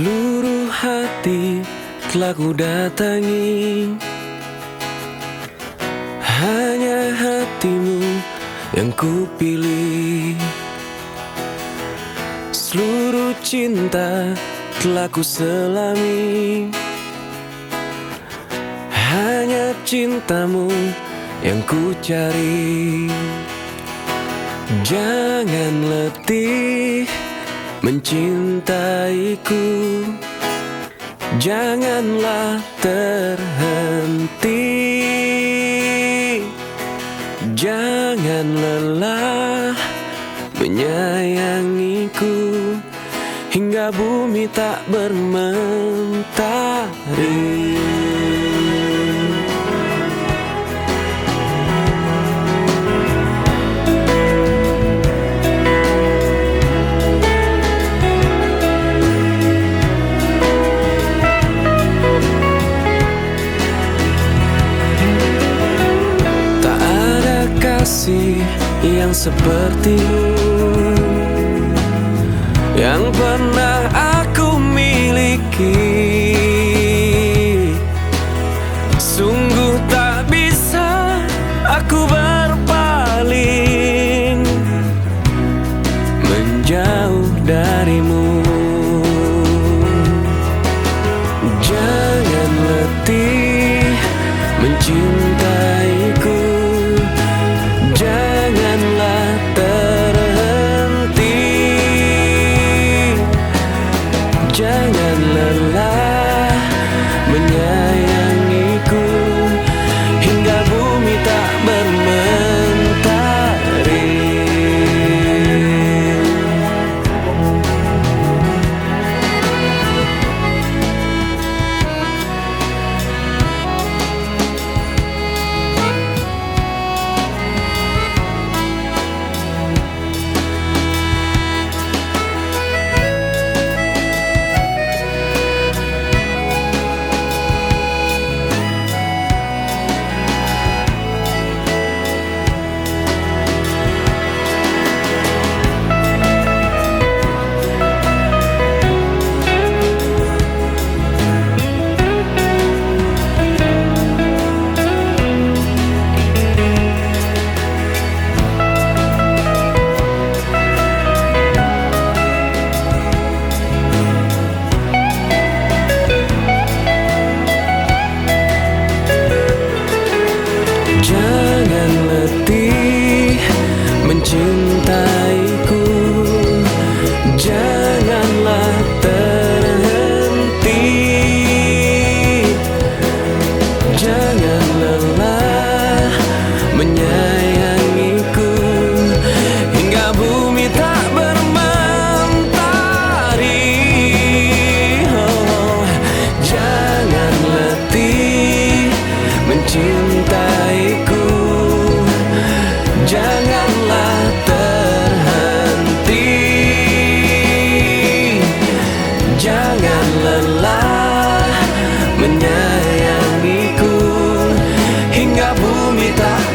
Seluruh hati telah ku datangi. Hanya hatimu yang ku pilih. Seluruh cinta telah ku selami. Hanya cintamu yang ku cari. Jangan letih mencintaiku Janganlah terhenti. Jangan lelah menyayangiku Hingga bumi tak bermentari kasih yang seperti yang pernah aku miliki. Sungguh tak bisa aku berpaling menjauh darimu. Jangan letih mencintai.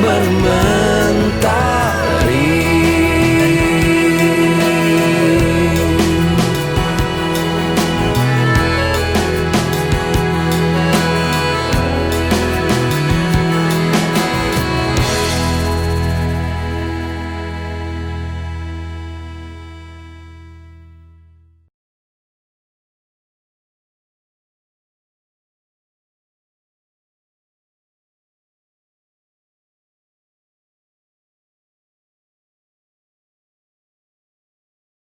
bermain